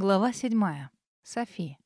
Глава седьмая. Софи.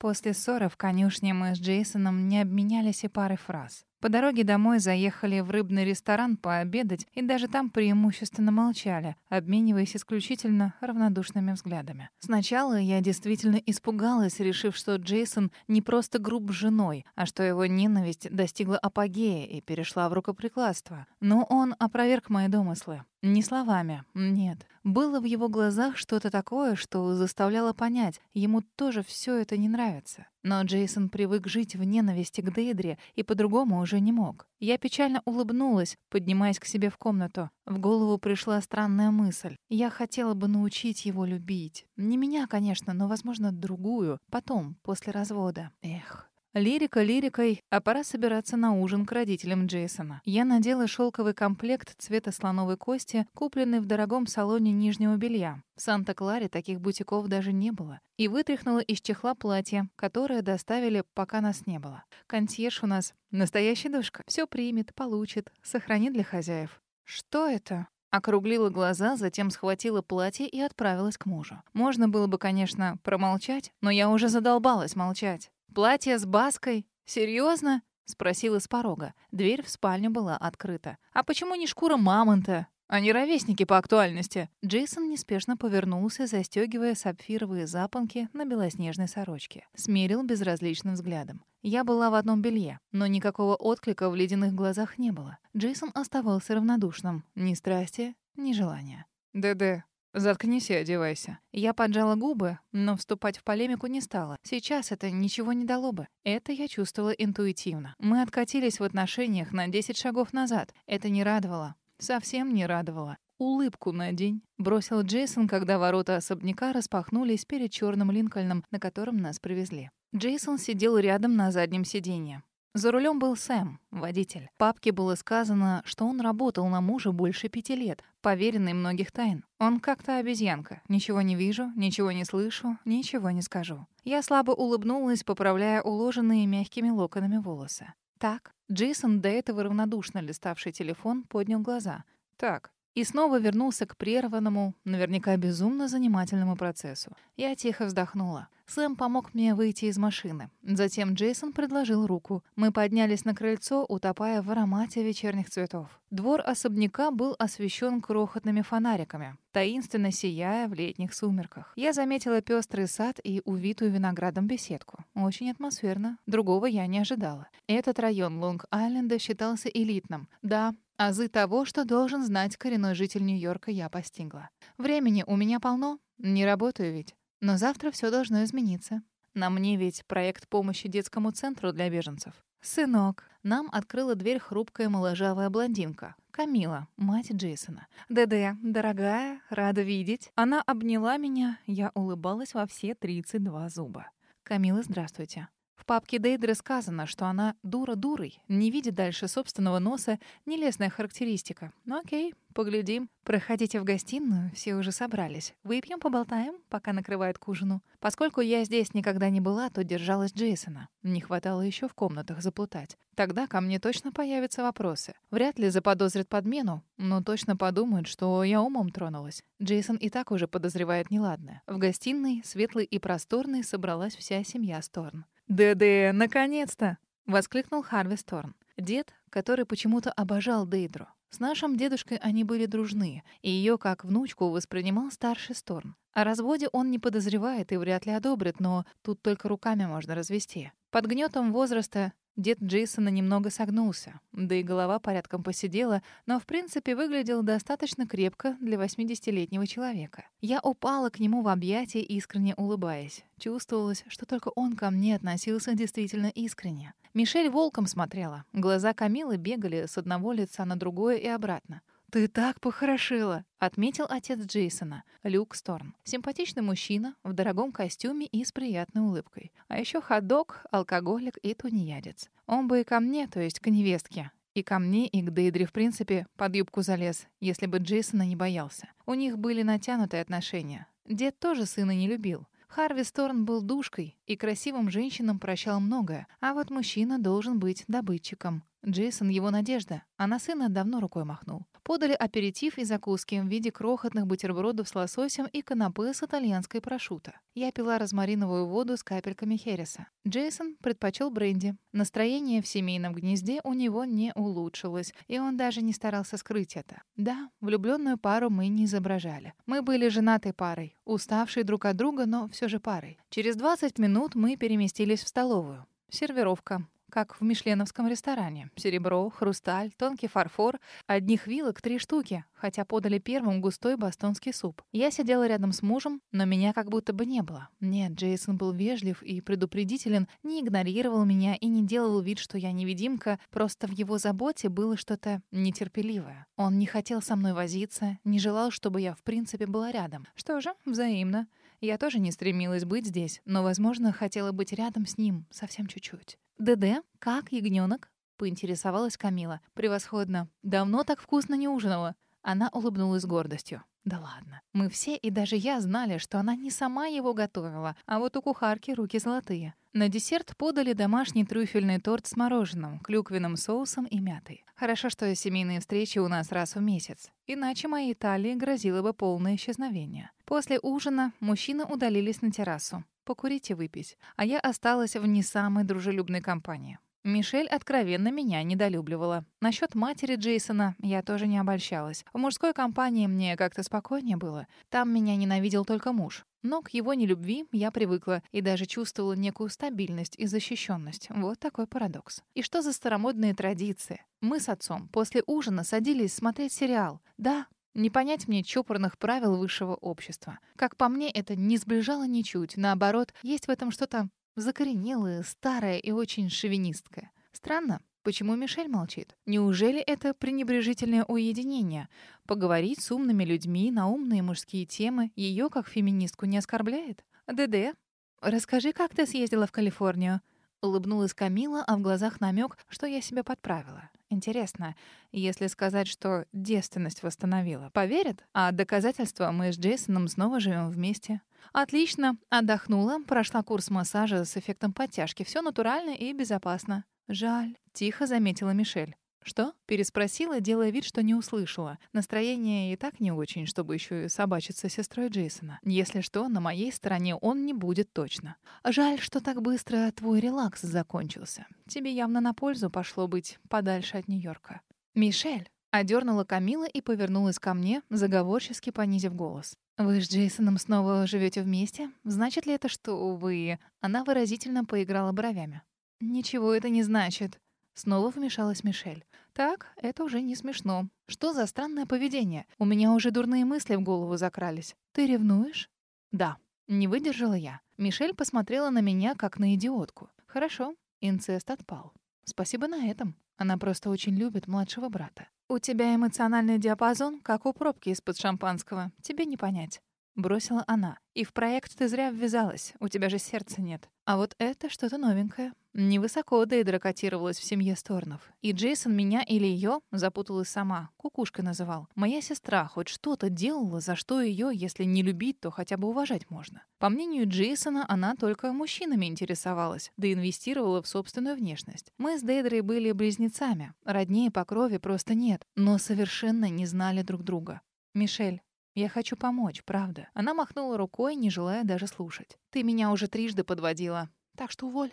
После ссоры в конюшне мы с Джейсоном не обменялись и парой фраз. По дороге домой заехали в рыбный ресторан пообедать и даже там преимущественно молчали, обмениваясь исключительно равнодушными взглядами. Сначала я действительно испугалась, решив, что Джейсон не просто груб с женой, а что его ненависть достигла апогея и перешла в рукоприкладство. Но он опроверг мои домыслы. Не словами, нет. Было в его глазах что-то такое, что заставляло понять, ему тоже все это не нравится. Но Джейсон привык жить в ненависти к Дейдре и по-другому уже не мог. Я печально улыбнулась, поднимаясь к себе в комнату. В голову пришла странная мысль. Я хотела бы научить его любить. Не меня, конечно, но, возможно, другую. Потом, после развода. Эх. Лирика лирикой, а пора собираться на ужин к родителям Джейсона. Я надела шелковый комплект цвета слоновой кости, купленный в дорогом салоне нижнего белья. В Санта-Кларе таких бутиков даже не было. И вытряхнула из чехла платье, которое доставили, пока нас не было. Консьерж у нас настоящий душка. Все примет, получит, сохранит для хозяев. Что это? Округлила глаза, затем схватила платье и отправилась к мужу. Можно было бы, конечно, промолчать, но я уже задолбалась молчать. «Платье с баской? Серьезно?» — спросила с порога. Дверь в спальню была открыта. «А почему не шкура мамонта? Они ровесники по актуальности». Джейсон неспешно повернулся, застегивая сапфировые запонки на белоснежной сорочке. Смерил безразличным взглядом. Я была в одном белье, но никакого отклика в ледяных глазах не было. Джейсон оставался равнодушным. Ни страсти, ни желания. «ДД, «Заткнись и одевайся». Я поджала губы, но вступать в полемику не стала. Сейчас это ничего не дало бы. Это я чувствовала интуитивно. Мы откатились в отношениях на 10 шагов назад. Это не радовало. Совсем не радовало. «Улыбку надень», — бросил Джейсон, когда ворота особняка распахнулись перед черным Линкольном, на котором нас привезли. Джейсон сидел рядом на заднем сиденье. За рулем был Сэм, водитель. Папке было сказано, что он работал на мужа больше пяти лет, поверенный многих тайн. Он как-то обезьянка. Ничего не вижу, ничего не слышу, ничего не скажу. Я слабо улыбнулась, поправляя уложенные мягкими локонами волосы. Так, Джейсон, до этого равнодушно листавший телефон, поднял глаза. Так, и снова вернулся к прерванному, наверняка безумно занимательному процессу. Я тихо вздохнула. Сэм помог мне выйти из машины. Затем Джейсон предложил руку. Мы поднялись на крыльцо, утопая в аромате вечерних цветов. Двор особняка был освещен крохотными фонариками, таинственно сияя в летних сумерках. Я заметила пестрый сад и увитую виноградом беседку. Очень атмосферно. Другого я не ожидала. Этот район Лонг-Айленда считался элитным. Да, Азы того, что должен знать коренной житель Нью-Йорка, я постигла. Времени у меня полно, не работаю ведь. Но завтра все должно измениться. На мне ведь проект помощи детскому центру для беженцев. «Сынок». Нам открыла дверь хрупкая моложавая блондинка. Камила, мать Джейсона. «ДД, дорогая, рада видеть». Она обняла меня, я улыбалась во все 32 зуба. «Камила, здравствуйте». В папке Дейдры сказано, что она дура дурой, не видит дальше собственного носа, нелестная характеристика. Ну окей, поглядим. Проходите в гостиную, все уже собрались. Выпьем, поболтаем, пока накрывают к ужину. Поскольку я здесь никогда не была, то держалась Джейсона. Не хватало еще в комнатах заплутать. Тогда ко мне точно появятся вопросы. Вряд ли заподозрят подмену, но точно подумают, что я умом тронулась. Джейсон и так уже подозревает неладное. В гостиной, светлой и просторной, собралась вся семья Сторн. «ДД, наконец-то!» — воскликнул Харви Сторн. Дед, который почему-то обожал Дейдру. С нашим дедушкой они были дружны, и ее как внучку воспринимал старший Сторн. О разводе он не подозревает и вряд ли одобрит, но тут только руками можно развести. Под гнетом возраста Дед Джейсона немного согнулся, да и голова порядком посидела, но в принципе выглядел достаточно крепко для 80-летнего человека. Я упала к нему в объятия, искренне улыбаясь. Чувствовалось, что только он ко мне относился действительно искренне. Мишель волком смотрела. Глаза Камилы бегали с одного лица на другое и обратно. «Ты так похорошела!» — отметил отец Джейсона, Люк Сторн. Симпатичный мужчина в дорогом костюме и с приятной улыбкой. А еще ходок, алкоголик и тунеядец. Он бы и ко мне, то есть к невестке, и ко мне, и к Дейдре, в принципе, под юбку залез, если бы Джейсона не боялся. У них были натянутые отношения. Дед тоже сына не любил. Харви Сторн был душкой и красивым женщинам прощал многое, а вот мужчина должен быть добытчиком. Джейсон — его надежда, а на сына давно рукой махнул. Подали аперитив и закуски в виде крохотных бутербродов с лососем и канапе с итальянской прошутто. Я пила розмариновую воду с капельками хереса. Джейсон предпочел бренди. Настроение в семейном гнезде у него не улучшилось, и он даже не старался скрыть это. Да, влюбленную пару мы не изображали. Мы были женатой парой, уставшей друг от друга, но все же парой. Через 20 минут мы переместились в столовую. Сервировка как в мишленовском ресторане. Серебро, хрусталь, тонкий фарфор. Одних вилок три штуки, хотя подали первым густой бостонский суп. Я сидела рядом с мужем, но меня как будто бы не было. Нет, Джейсон был вежлив и предупредителен, не игнорировал меня и не делал вид, что я невидимка, просто в его заботе было что-то нетерпеливое. Он не хотел со мной возиться, не желал, чтобы я в принципе была рядом. Что же, взаимно. Я тоже не стремилась быть здесь, но, возможно, хотела быть рядом с ним совсем чуть-чуть. «ДД, как ягнёнок?» — поинтересовалась Камила. «Превосходно. Давно так вкусно не ужинала». Она улыбнулась гордостью. Да ладно. Мы все и даже я знали, что она не сама его готовила, а вот у кухарки руки золотые. На десерт подали домашний трюфельный торт с мороженым, клюквенным соусом и мятой. Хорошо, что семейные встречи у нас раз в месяц. Иначе моей Италии грозило бы полное исчезновение. После ужина мужчины удалились на террасу покурить и выпить, а я осталась в не самой дружелюбной компании. Мишель откровенно меня недолюбливала. Насчет матери Джейсона я тоже не обольщалась. В мужской компании мне как-то спокойнее было. Там меня ненавидел только муж. Но к его нелюбви я привыкла и даже чувствовала некую стабильность и защищенность. Вот такой парадокс. И что за старомодные традиции? Мы с отцом после ужина садились смотреть сериал. Да, не понять мне чопорных правил высшего общества. Как по мне, это не сближало ничуть. Наоборот, есть в этом что-то закоренелое, старое и очень шовинистское. Странно, почему Мишель молчит? Неужели это пренебрежительное уединение? Поговорить с умными людьми на умные мужские темы ее, как феминистку, не оскорбляет? ДД, расскажи, как ты съездила в Калифорнию? Улыбнулась Камила, а в глазах намек, что я себя подправила. Интересно, если сказать, что девственность восстановила, поверят? А доказательства мы с Джейсоном снова живем вместе. Отлично, отдохнула, прошла курс массажа с эффектом подтяжки. Все натурально и безопасно. Жаль, тихо заметила Мишель. «Что?» — переспросила, делая вид, что не услышала. Настроение и так не очень, чтобы еще и собачиться с сестрой Джейсона. Если что, на моей стороне он не будет точно. «Жаль, что так быстро твой релакс закончился. Тебе явно на пользу пошло быть подальше от Нью-Йорка». «Мишель!» — одернула Камила и повернулась ко мне, заговорчески понизив голос. «Вы с Джейсоном снова живете вместе? Значит ли это, что вы...» Она выразительно поиграла бровями. «Ничего это не значит». Снова вмешалась Мишель. «Так, это уже не смешно. Что за странное поведение? У меня уже дурные мысли в голову закрались. Ты ревнуешь?» «Да». Не выдержала я. Мишель посмотрела на меня, как на идиотку. «Хорошо, инцест отпал. Спасибо на этом. Она просто очень любит младшего брата. У тебя эмоциональный диапазон, как у пробки из-под шампанского. Тебе не понять». Бросила она. «И в проект ты зря ввязалась. У тебя же сердца нет. А вот это что-то новенькое. Невысоко Дейдра котировалась в семье Сторнов. И Джейсон меня или ее запуталась сама. Кукушкой называл. Моя сестра хоть что-то делала, за что ее, если не любить, то хотя бы уважать можно. По мнению Джейсона, она только мужчинами интересовалась, да инвестировала в собственную внешность. Мы с Дейдрой были близнецами. Роднее по крови просто нет. Но совершенно не знали друг друга. «Мишель, я хочу помочь, правда». Она махнула рукой, не желая даже слушать. «Ты меня уже трижды подводила. Так что уволь».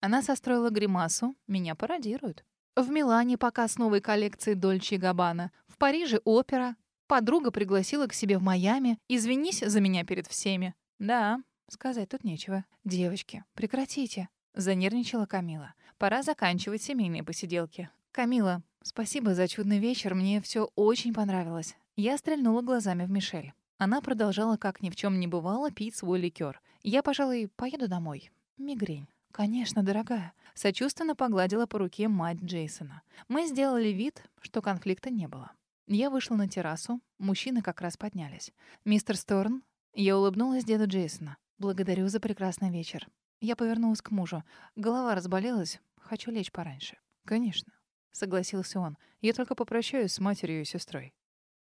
Она состроила гримасу. Меня пародируют. В Милане показ новой коллекции Дольче и Габбана. В Париже опера. Подруга пригласила к себе в Майами. Извинись за меня перед всеми. Да, сказать тут нечего. Девочки, прекратите. Занервничала Камила. Пора заканчивать семейные посиделки. Камила, спасибо за чудный вечер. Мне все очень понравилось. Я стрельнула глазами в Мишель. Она продолжала, как ни в чем не бывало, пить свой ликер. Я, пожалуй, поеду домой. Мигрень. «Конечно, дорогая». Сочувственно погладила по руке мать Джейсона. Мы сделали вид, что конфликта не было. Я вышла на террасу, мужчины как раз поднялись. «Мистер Сторн?» Я улыбнулась деду Джейсона. «Благодарю за прекрасный вечер». Я повернулась к мужу. Голова разболелась, хочу лечь пораньше. «Конечно», — согласился он. «Я только попрощаюсь с матерью и сестрой».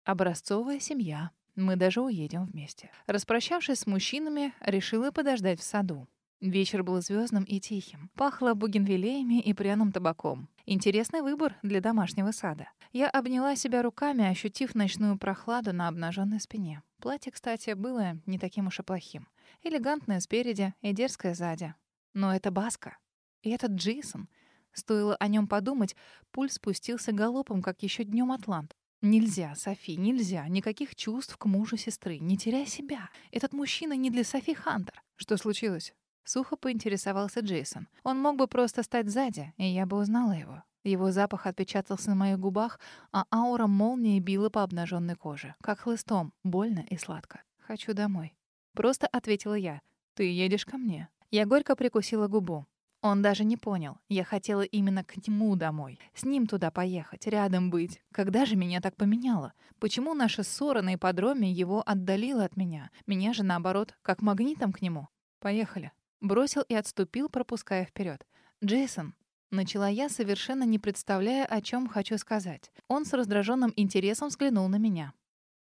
Образцовая семья. Мы даже уедем вместе. Распрощавшись с мужчинами, решила подождать в саду. Вечер был звездным и тихим. Пахло бугенвилеями и пряным табаком. Интересный выбор для домашнего сада. Я обняла себя руками, ощутив ночную прохладу на обнаженной спине. Платье, кстати, было не таким уж и плохим. Элегантное спереди и дерзкое сзади. Но это Баска. И этот Джейсон. Стоило о нем подумать, пульс спустился галопом, как еще днем Атлант. Нельзя, Софи, нельзя. Никаких чувств к мужу сестры. Не теряй себя. Этот мужчина не для Софи Хантер. Что случилось? Сухо поинтересовался Джейсон. Он мог бы просто стать сзади, и я бы узнала его. Его запах отпечатался на моих губах, а аура молнии била по обнаженной коже. Как хлыстом, больно и сладко. «Хочу домой». Просто ответила я. «Ты едешь ко мне». Я горько прикусила губу. Он даже не понял. Я хотела именно к нему домой. С ним туда поехать, рядом быть. Когда же меня так поменяло? Почему наша ссора на ипподроме его отдалила от меня? Меня же, наоборот, как магнитом к нему. Поехали. Бросил и отступил, пропуская вперед. «Джейсон», — начала я, совершенно не представляя, о чем хочу сказать. Он с раздраженным интересом взглянул на меня.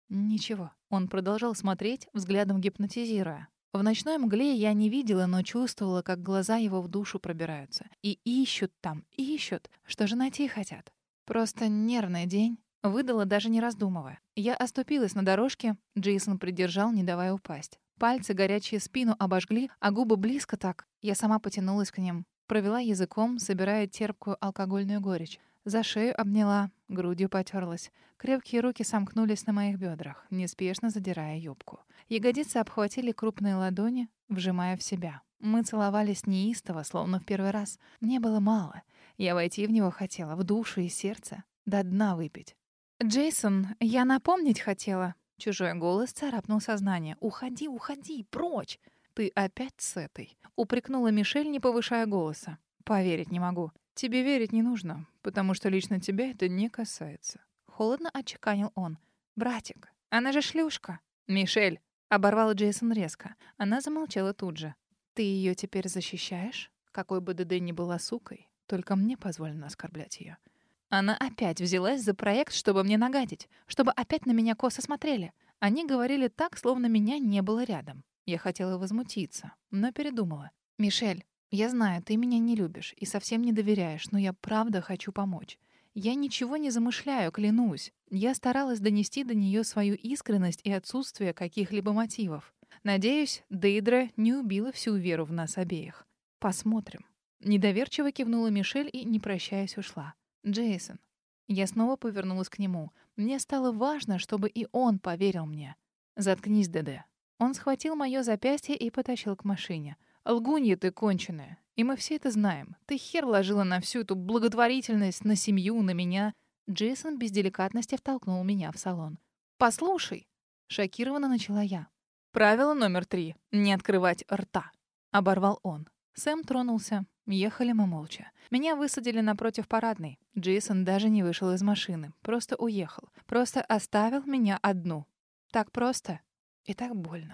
«Ничего». Он продолжал смотреть, взглядом гипнотизируя. В ночной мгле я не видела, но чувствовала, как глаза его в душу пробираются. И ищут там, ищут. Что же найти хотят? Просто нервный день. Выдала, даже не раздумывая. Я оступилась на дорожке, Джейсон придержал, не давая упасть. Пальцы горячие спину обожгли, а губы близко так. Я сама потянулась к ним. Провела языком, собирая терпкую алкогольную горечь. За шею обняла, грудью потерлась. Крепкие руки сомкнулись на моих бедрах, неспешно задирая юбку. Ягодицы обхватили крупные ладони, вжимая в себя. Мы целовались неистово, словно в первый раз. Мне было мало. Я войти в него хотела, в душу и сердце. До дна выпить. «Джейсон, я напомнить хотела». Чужой голос царапнул сознание. «Уходи, уходи, прочь!» «Ты опять с этой?» — упрекнула Мишель, не повышая голоса. «Поверить не могу. Тебе верить не нужно, потому что лично тебя это не касается». Холодно отчеканил он. «Братик, она же шлюшка». «Мишель!» — оборвал Джейсон резко. Она замолчала тут же. «Ты ее теперь защищаешь? Какой бы ДД ни была сукой, только мне позволено оскорблять ее. Она опять взялась за проект, чтобы мне нагадить, чтобы опять на меня косо смотрели. Они говорили так, словно меня не было рядом. Я хотела возмутиться, но передумала. «Мишель, я знаю, ты меня не любишь и совсем не доверяешь, но я правда хочу помочь. Я ничего не замышляю, клянусь. Я старалась донести до нее свою искренность и отсутствие каких-либо мотивов. Надеюсь, Дейдра не убила всю веру в нас обеих. Посмотрим. Недоверчиво кивнула Мишель и, не прощаясь, ушла. Джейсон. Я снова повернулась к нему. Мне стало важно, чтобы и он поверил мне. Заткнись, ДД. Он схватил моё запястье и потащил к машине. Лгунья ты конченая. И мы все это знаем. Ты хер ложила на всю эту благотворительность, на семью, на меня. Джейсон без деликатности втолкнул меня в салон. «Послушай!» — шокированно начала я. «Правило номер три — не открывать рта», — оборвал он. Сэм тронулся. Ехали мы молча. Меня высадили напротив парадной. Джейсон даже не вышел из машины. Просто уехал. Просто оставил меня одну. Так просто и так больно.